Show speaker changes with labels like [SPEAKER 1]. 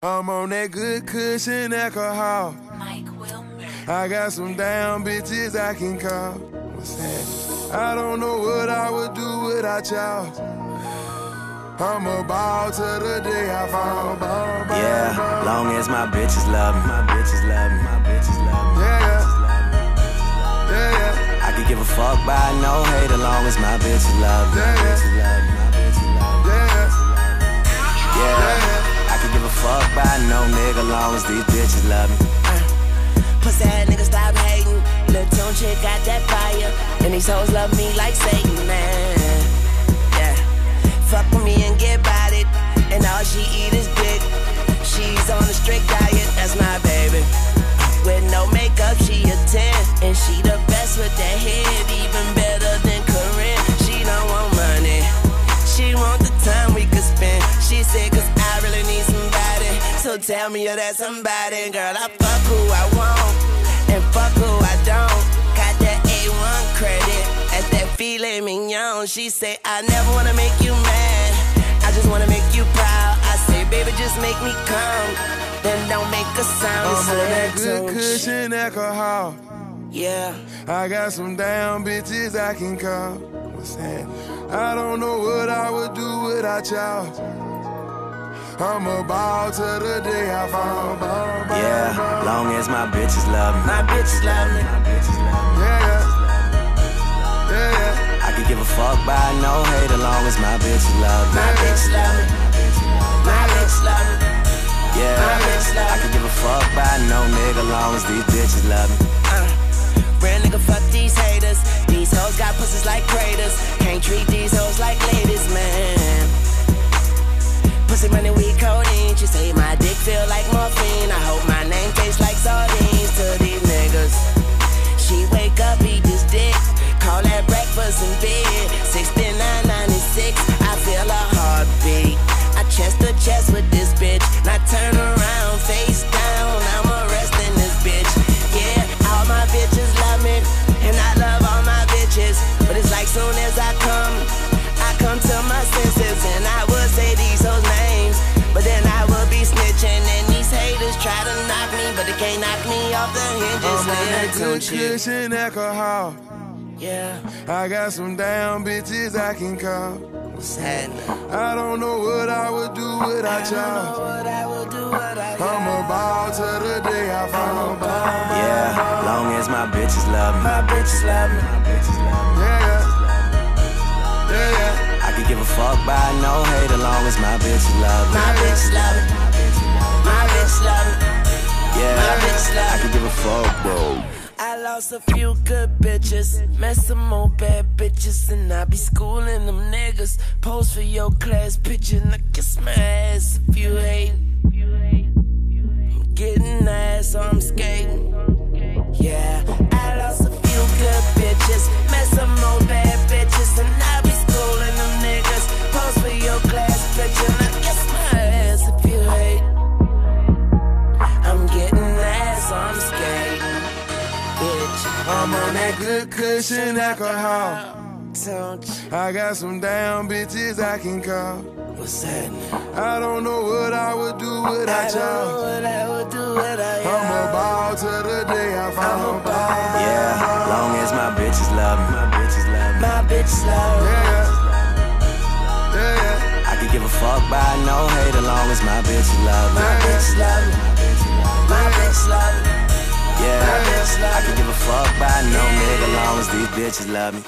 [SPEAKER 1] I'm on that good cushion alcohol.
[SPEAKER 2] Mike Wilmer.
[SPEAKER 1] I got some damn bitches I can call. What's that? I don't know what I would do without y'all. I'm a ball to the day I fall. Ball, ball,
[SPEAKER 3] Yeah,
[SPEAKER 1] ball.
[SPEAKER 3] long as my bitches love me, my bitches love me, my bitches love me.
[SPEAKER 1] Yeah, yeah. Yeah, yeah.
[SPEAKER 3] I could give a fuck by no hate, as long as my bitches love me, my
[SPEAKER 1] Yeah, yeah.
[SPEAKER 3] bitches love me, my bitches love me.
[SPEAKER 1] Yeah,
[SPEAKER 3] Yeah, I could give a fuck by no nigga, long as these bitches love me.
[SPEAKER 4] Uh, pussy ass nigga stop hating. Lil' Tunechi got that fire. And these hoes love me like Satan, tell me you're that somebody. Girl, I fuck who I want. And fuck who I don't. Got that A1 credit. At that filet mignon. She say, I never wanna make you mad. I just wanna make you proud. I say, baby, just make me come. Then don't make a sound.
[SPEAKER 1] I'm on that good cushion alcohol.
[SPEAKER 4] Yeah.
[SPEAKER 1] I got some damn bitches I can call. What's that? I don't know what I would do without y'all. I'm a ball to the day I fall. Ball, ball,
[SPEAKER 3] Yeah,
[SPEAKER 1] ball.
[SPEAKER 3] long as my bitches love me,
[SPEAKER 4] My bitches love me.
[SPEAKER 3] my bitches love me.
[SPEAKER 1] Yeah, yeah. Yeah, yeah.
[SPEAKER 3] I could give a fuck by no hate, as long as my bitches love me.
[SPEAKER 4] My bitches love me. My bitches love me.
[SPEAKER 3] Yeah, I could give a fuck by no nigga, long as these bitches love me.
[SPEAKER 4] Uh, real nigga, fuck these haters. These hoes got pussies like craters. Can't treat these hoes like ladies, man. That
[SPEAKER 1] good cushion alcohol.
[SPEAKER 4] Yeah,
[SPEAKER 1] I got some damn bitches I can call. What's I don't know what I would do without y'all.
[SPEAKER 4] I will do, what I
[SPEAKER 1] I'm about to the day I fall.
[SPEAKER 3] Yeah, long as my bitches love me,
[SPEAKER 4] My bitches love me.
[SPEAKER 3] my bitches love me.
[SPEAKER 1] Yeah, yeah. Yeah, yeah.
[SPEAKER 3] I could give a fuck by no hate, as long as my bitches love me.
[SPEAKER 4] My bitches love me. My bitches love me.
[SPEAKER 3] Yeah, I could give a fuck, bro.
[SPEAKER 4] I lost a few good bitches, met some more bad bitches, and I be schooling them niggas. Pose for your class picture, and I kiss my ass if you hate. I'm getting ass, so I'm skating.
[SPEAKER 1] On that good cushion alcohol. I got some damn bitches I can call.
[SPEAKER 4] What's that?
[SPEAKER 1] I don't know what I would do
[SPEAKER 4] I
[SPEAKER 1] without y'all.
[SPEAKER 4] I would do without
[SPEAKER 1] I'm a
[SPEAKER 4] you.
[SPEAKER 1] ball to the day I fall. Ball,
[SPEAKER 3] Yeah, long as my bitches love me, my bitches love me.
[SPEAKER 4] My bitch love me.
[SPEAKER 1] Yeah, yeah. Yeah, yeah.
[SPEAKER 3] I could give a fuck by no hate, as long as my bitches love me.
[SPEAKER 4] My bitch love me.
[SPEAKER 3] bitches love me.